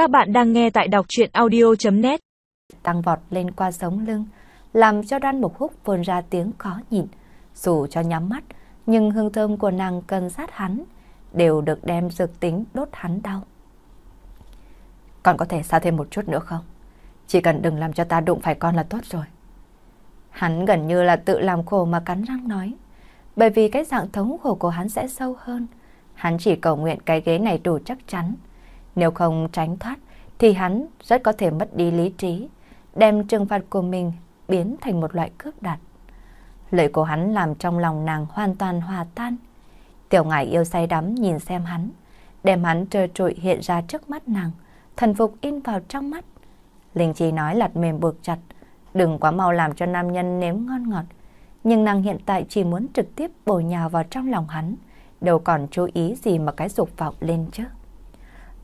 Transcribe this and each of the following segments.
Các bạn đang nghe tại đọc chuyện audio.net Tăng vọt lên qua sống lưng, làm cho đoan mục húc vươn ra tiếng khó nhịn. Dù cho nhắm mắt, nhưng hương thơm của nàng cần sát hắn, đều được đem dược tính đốt hắn đau. Con có thể xa thêm một chút nữa không? Chỉ cần đừng làm cho ta đụng phải con là tốt rồi. Hắn gần như là tự làm khổ mà cắn răng nói. Bởi vì cái dạng thống khổ của hắn sẽ sâu hơn. Hắn chỉ cầu nguyện cái ghế này đủ chắc chắn. Nếu không tránh thoát thì hắn rất có thể mất đi lý trí, đem trừng phạt của mình biến thành một loại cướp đặt. Lời của hắn làm trong lòng nàng hoàn toàn hòa tan. Tiểu ngải yêu say đắm nhìn xem hắn, đem hắn trơ trụi hiện ra trước mắt nàng, thần phục in vào trong mắt. Linh Chi nói lặt mềm buộc chặt, đừng quá mau làm cho nam nhân nếm ngon ngọt. Nhưng nàng hiện tại chỉ muốn trực tiếp bổ nhào vào trong lòng hắn, đâu còn chú ý gì mà cái dục vọng lên chứ.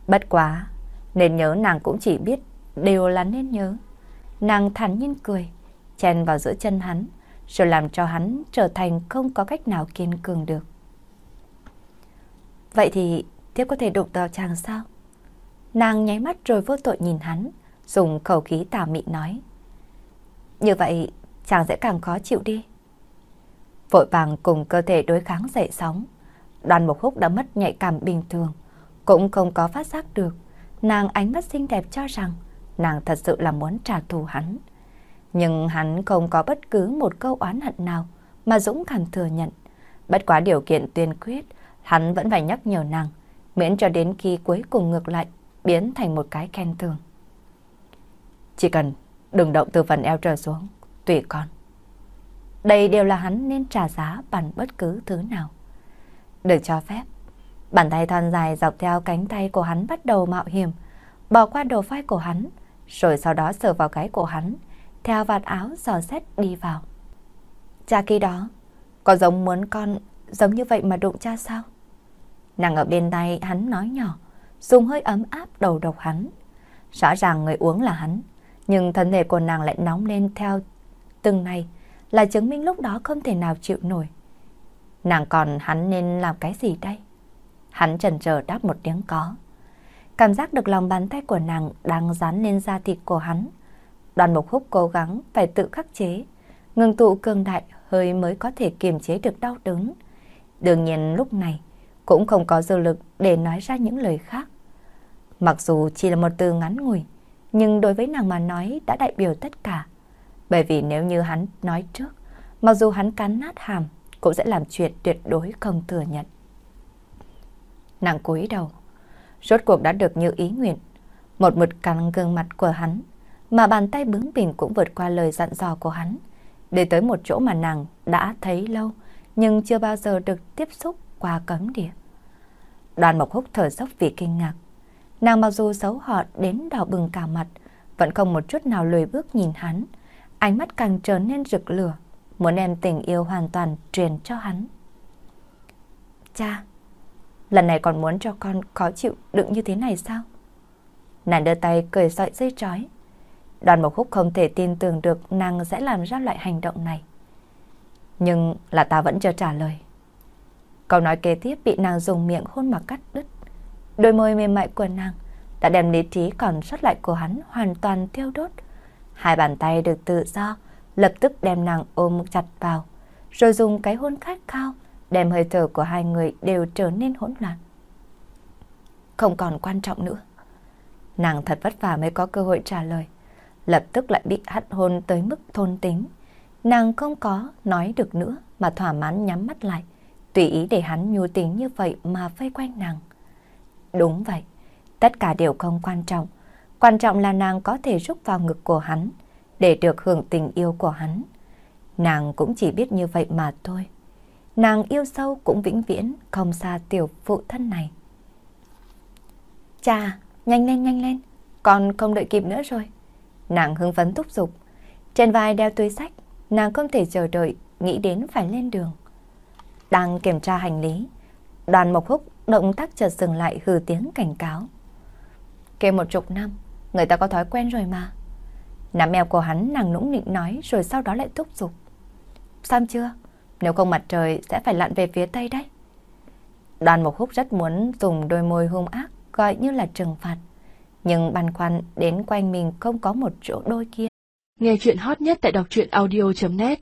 Bất quá, nên nhớ nàng cũng chỉ biết đều là nên nhớ. Nàng thản nhiên cười, chen vào giữa chân hắn, rồi làm cho hắn trở thành không có cách nào kiên cường được. Vậy thì tiếp có thể đụng vào chàng sao? Nàng nháy mắt rồi vô tội nhìn hắn, dùng khẩu khí tà mị nói. Như vậy chàng sẽ càng khó chịu đi. Vội vàng cùng cơ thể đối kháng dậy sóng. Đoàn một Húc đã mất nhạy cảm bình thường, cũng không có phát giác được. Nàng ánh mắt xinh đẹp cho rằng nàng thật sự là muốn trả thù hắn. Nhưng hắn không có bất cứ một câu oán hận nào mà dũng cảm thừa nhận. Bất quá điều kiện tuyên quyết, hắn vẫn phải nhắc nhở nàng, miễn cho đến khi cuối cùng ngược lại biến thành một cái khen thường. Chỉ cần đừng động từ phần eo trở xuống, tùy con. Đây đều là hắn nên trả giá bằng bất cứ thứ nào. Được cho phép, bàn tay thon dài dọc theo cánh tay của hắn bắt đầu mạo hiểm, bỏ qua đầu vai của hắn, rồi sau đó sờ vào cái của hắn, theo vạt áo dò xét đi vào. Cha khi đó, có giống muốn con giống như vậy mà đụng cha sao? Nàng ở bên tay hắn nói nhỏ, dùng hơi ấm áp đầu độc hắn. Rõ ràng người uống là hắn, nhưng thân thể của nàng lại nóng lên theo từng này, là chứng minh lúc đó không thể nào chịu nổi. Nàng còn hắn nên làm cái gì đây? Hắn chần chờ đáp một tiếng có. Cảm giác được lòng bàn tay của nàng đang dán lên da thịt của hắn. Đoàn mục húc cố gắng phải tự khắc chế, ngừng tụ cường đại hơi mới có thể kiềm chế được đau đớn. Đương nhiên lúc này cũng không có dư lực để nói ra những lời khác. Mặc dù chỉ là một từ ngắn ngủi, nhưng đối với nàng mà nói đã đại biểu tất cả. Bởi vì nếu như hắn nói trước, mặc dù hắn cắn nát hàm, cũng sẽ làm chuyện tuyệt đối không thừa nhận. Nàng cúi đầu, rốt cuộc đã được như ý nguyện. Một mực cắn gương mặt của hắn, mà bàn tay bướng bỉnh cũng vượt qua lời dặn dò của hắn, để tới một chỗ mà nàng đã thấy lâu, nhưng chưa bao giờ được tiếp xúc qua cấm địa. Đoàn Mộc Húc thở dốc vì kinh ngạc. Nàng mặc dù xấu họ đến đỏ bừng cả mặt, vẫn không một chút nào lùi bước nhìn hắn. Ánh mắt càng trở nên rực lửa, muốn đem tình yêu hoàn toàn truyền cho hắn. Cha, lần này còn muốn cho con khó chịu đựng như thế này sao? Nàng đưa tay cười sợi dây trói. Đoàn Mộc Húc không thể tin tưởng được nàng sẽ làm ra loại hành động này. Nhưng là ta vẫn chưa trả lời. Câu nói kế tiếp bị nàng dùng miệng hôn mà cắt đứt. Đôi môi mềm mại của nàng đã đem lý trí còn sót lại của hắn hoàn toàn thiêu đốt. Hai bàn tay được tự do, lập tức đem nàng ôm chặt vào, rồi dùng cái hôn khát khao, đem hơi thở của hai người đều trở nên hỗn loạn. Không còn quan trọng nữa. Nàng thật vất vả mới có cơ hội trả lời, lập tức lại bị hắt hôn tới mức thôn tính. Nàng không có nói được nữa mà thỏa mãn nhắm mắt lại, tùy ý để hắn nhu tính như vậy mà vây quanh nàng. Đúng vậy, tất cả đều không quan trọng. Quan trọng là nàng có thể rút vào ngực của hắn để được hưởng tình yêu của hắn. Nàng cũng chỉ biết như vậy mà thôi. Nàng yêu sâu cũng vĩnh viễn không xa tiểu phụ thân này. Cha, nhanh lên nhanh lên, con không đợi kịp nữa rồi. Nàng hưng phấn thúc giục. Trên vai đeo túi sách, nàng không thể chờ đợi, nghĩ đến phải lên đường. Đang kiểm tra hành lý, đoàn mộc húc động tác chợt dừng lại hừ tiếng cảnh cáo. Kêu một chục năm, người ta có thói quen rồi mà. Nắm eo của hắn nàng nũng nịnh nói rồi sau đó lại thúc giục. Xong chưa? Nếu không mặt trời sẽ phải lặn về phía tây đấy. Đoàn Mộc Húc rất muốn dùng đôi môi hung ác gọi như là trừng phạt. nhưng băn khoăn đến quanh mình không có một chỗ đôi kia. Nghe chuyện hot nhất tại đọc truyện audio.net